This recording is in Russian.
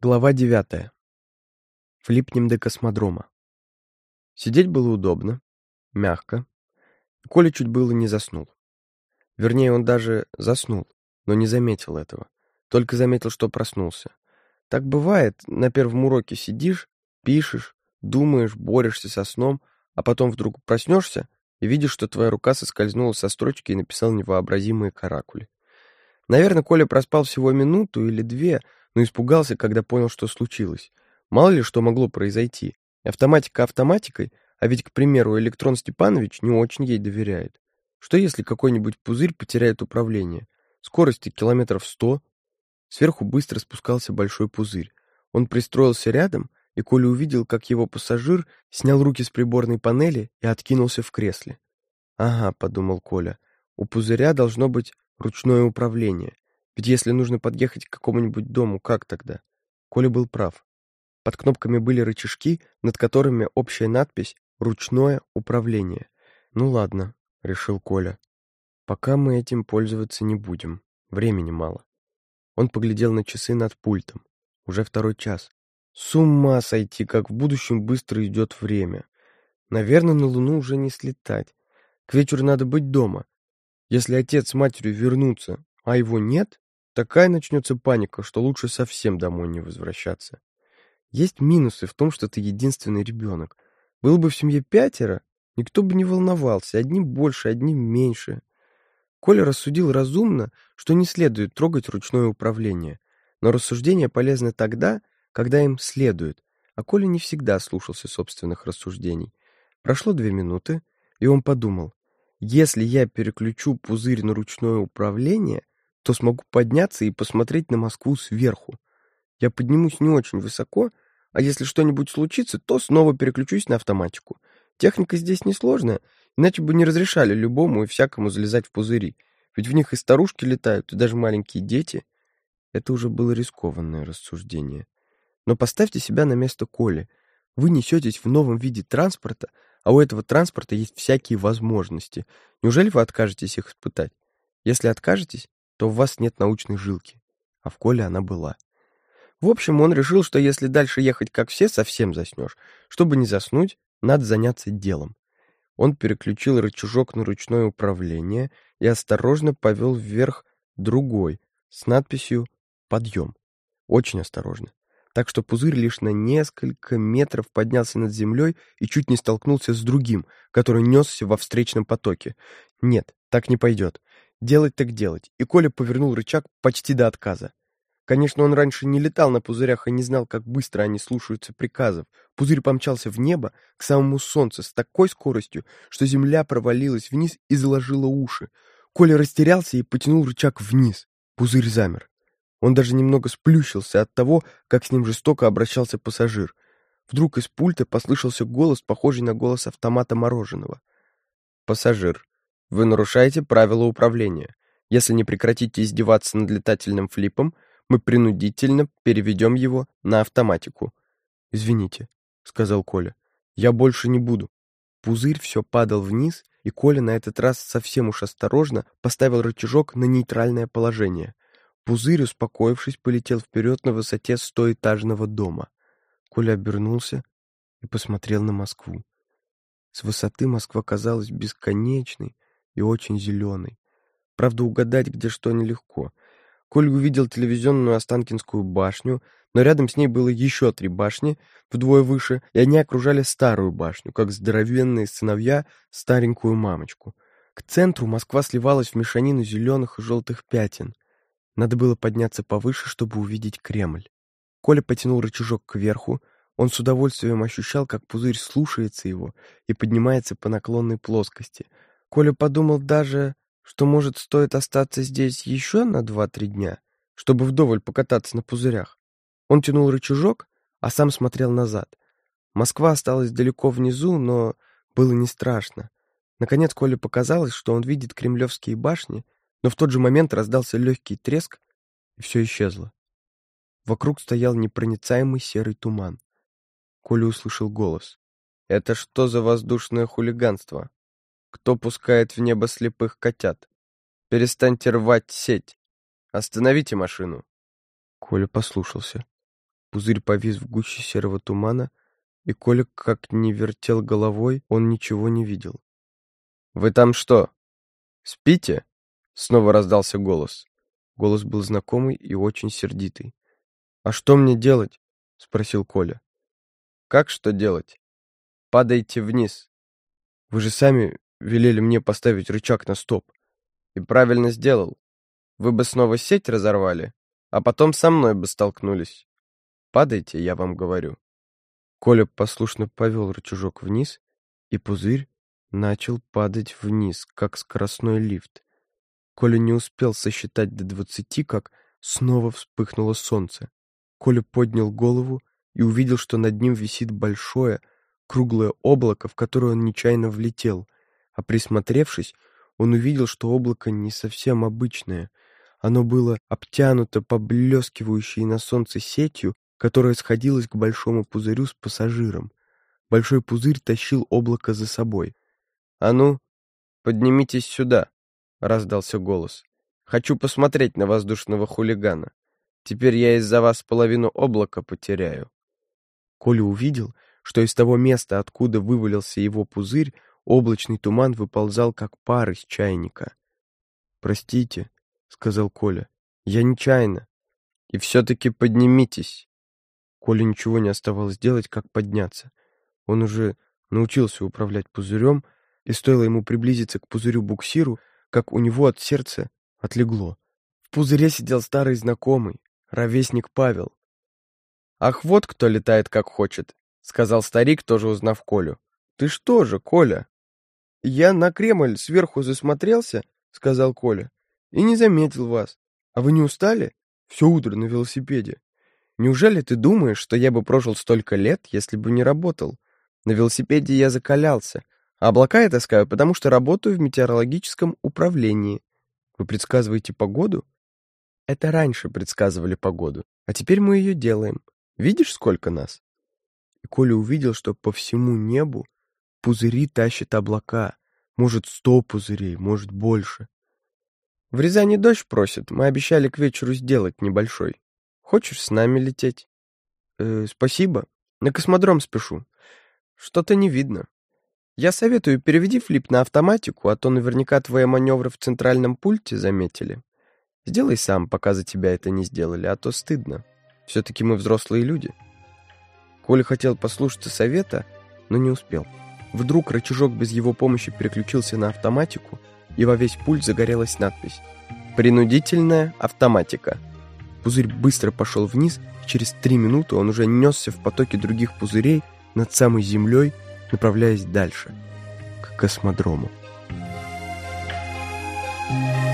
Глава девятая. Влипнем до космодрома. Сидеть было удобно, мягко. Коля чуть было не заснул. Вернее, он даже заснул, но не заметил этого. Только заметил, что проснулся. Так бывает, на первом уроке сидишь, пишешь, думаешь, борешься со сном, а потом вдруг проснешься и видишь, что твоя рука соскользнула со строчки и написал невообразимые каракули. Наверное, Коля проспал всего минуту или две, но испугался, когда понял, что случилось. Мало ли что могло произойти. Автоматика автоматикой, а ведь, к примеру, Электрон Степанович не очень ей доверяет. Что если какой-нибудь пузырь потеряет управление? Скорости километров сто. Сверху быстро спускался большой пузырь. Он пристроился рядом, и Коля увидел, как его пассажир снял руки с приборной панели и откинулся в кресле. «Ага», — подумал Коля, — «у пузыря должно быть ручное управление. Ведь если нужно подъехать к какому-нибудь дому, как тогда? Коля был прав. Под кнопками были рычажки, над которыми общая надпись «Ручное управление». «Ну ладно», — решил Коля. «Пока мы этим пользоваться не будем. Времени мало». Он поглядел на часы над пультом. Уже второй час. С ума сойти, как в будущем быстро идет время. Наверное, на Луну уже не слетать. К вечеру надо быть дома. Если отец с матерью вернутся, а его нет, Такая начнется паника, что лучше совсем домой не возвращаться. Есть минусы в том, что ты единственный ребенок. Было бы в семье пятеро, никто бы не волновался, одни больше, одни меньше. Коля рассудил разумно, что не следует трогать ручное управление. Но рассуждения полезны тогда, когда им следует, а Коля не всегда слушался собственных рассуждений. Прошло две минуты, и он подумал, если я переключу пузырь на ручное управление, то смогу подняться и посмотреть на Москву сверху. Я поднимусь не очень высоко, а если что-нибудь случится, то снова переключусь на автоматику. Техника здесь несложная, иначе бы не разрешали любому и всякому залезать в пузыри, ведь в них и старушки летают, и даже маленькие дети. Это уже было рискованное рассуждение. Но поставьте себя на место Коли. Вы несетесь в новом виде транспорта, а у этого транспорта есть всякие возможности. Неужели вы откажетесь их испытать? Если откажетесь, то в вас нет научной жилки, а в Коле она была. В общем, он решил, что если дальше ехать как все, совсем заснешь. Чтобы не заснуть, надо заняться делом. Он переключил рычажок на ручное управление и осторожно повел вверх другой с надписью «Подъем». Очень осторожно. Так что пузырь лишь на несколько метров поднялся над землей и чуть не столкнулся с другим, который несся во встречном потоке. Нет, так не пойдет. Делать так делать. И Коля повернул рычаг почти до отказа. Конечно, он раньше не летал на пузырях и не знал, как быстро они слушаются приказов. Пузырь помчался в небо, к самому солнцу, с такой скоростью, что земля провалилась вниз и заложила уши. Коля растерялся и потянул рычаг вниз. Пузырь замер. Он даже немного сплющился от того, как с ним жестоко обращался пассажир. Вдруг из пульта послышался голос, похожий на голос автомата мороженого. «Пассажир, вы нарушаете правила управления. Если не прекратите издеваться над летательным флипом, мы принудительно переведем его на автоматику. «Извините», — сказал Коля, — «я больше не буду». Пузырь все падал вниз, и Коля на этот раз совсем уж осторожно поставил рычажок на нейтральное положение. Пузырь, успокоившись, полетел вперед на высоте стоэтажного дома. Коля обернулся и посмотрел на Москву. С высоты Москва казалась бесконечной, и очень зеленый. Правда, угадать, где что, нелегко. Коль увидел телевизионную Останкинскую башню, но рядом с ней было еще три башни, вдвое выше, и они окружали старую башню, как здоровенные сыновья старенькую мамочку. К центру Москва сливалась в мешанину зеленых и желтых пятен. Надо было подняться повыше, чтобы увидеть Кремль. Коля потянул рычажок кверху, он с удовольствием ощущал, как пузырь слушается его и поднимается по наклонной плоскости — Коля подумал даже, что, может, стоит остаться здесь еще на два-три дня, чтобы вдоволь покататься на пузырях. Он тянул рычажок, а сам смотрел назад. Москва осталась далеко внизу, но было не страшно. Наконец Коле показалось, что он видит кремлевские башни, но в тот же момент раздался легкий треск, и все исчезло. Вокруг стоял непроницаемый серый туман. Коля услышал голос. «Это что за воздушное хулиганство?» Кто пускает в небо слепых котят? Перестаньте рвать сеть. Остановите машину. Коля послушался. Пузырь повис в гуще серого тумана, и Коля как не вертел головой, он ничего не видел. «Вы там что, спите?» — снова раздался голос. Голос был знакомый и очень сердитый. «А что мне делать?» — спросил Коля. «Как что делать? Падайте вниз. Вы же сами велели мне поставить рычаг на стоп. И правильно сделал. Вы бы снова сеть разорвали, а потом со мной бы столкнулись. Падайте, я вам говорю». Коля послушно повел рычажок вниз, и пузырь начал падать вниз, как скоростной лифт. Коля не успел сосчитать до двадцати, как снова вспыхнуло солнце. Коля поднял голову и увидел, что над ним висит большое, круглое облако, в которое он нечаянно влетел, а присмотревшись, он увидел, что облако не совсем обычное. Оно было обтянуто поблескивающей на солнце сетью, которая сходилась к большому пузырю с пассажиром. Большой пузырь тащил облако за собой. «А ну, поднимитесь сюда!» — раздался голос. «Хочу посмотреть на воздушного хулигана. Теперь я из-за вас половину облака потеряю». Коля увидел, что из того места, откуда вывалился его пузырь, облачный туман выползал, как пар из чайника. «Простите», — сказал Коля, — «я нечаянно». «И все-таки поднимитесь». Коле ничего не оставалось делать, как подняться. Он уже научился управлять пузырем, и стоило ему приблизиться к пузырю-буксиру, как у него от сердца отлегло. В пузыре сидел старый знакомый, ровесник Павел. «Ах, вот кто летает как хочет», — сказал старик, тоже узнав Колю. «Ты что же, Коля?» «Я на Кремль сверху засмотрелся», — сказал Коля, — «и не заметил вас. А вы не устали? Все утро на велосипеде. Неужели ты думаешь, что я бы прожил столько лет, если бы не работал? На велосипеде я закалялся, а облака я таскаю, потому что работаю в метеорологическом управлении. Вы предсказываете погоду? Это раньше предсказывали погоду, а теперь мы ее делаем. Видишь, сколько нас? И Коля увидел, что по всему небу пузыри тащат облака. Может, сто пузырей, может, больше. В Рязани дождь просит, мы обещали к вечеру сделать небольшой. Хочешь с нами лететь? Э, спасибо. На космодром спешу. Что-то не видно. Я советую, переведи флип на автоматику, а то наверняка твои маневры в центральном пульте заметили. Сделай сам, пока за тебя это не сделали, а то стыдно. Все-таки мы взрослые люди. Коля хотел послушаться совета, но не успел. Вдруг рычажок без его помощи переключился на автоматику, и во весь пульт загорелась надпись «Принудительная автоматика». Пузырь быстро пошел вниз, и через три минуты он уже несся в потоке других пузырей над самой землей, направляясь дальше, к космодрому. Thank you.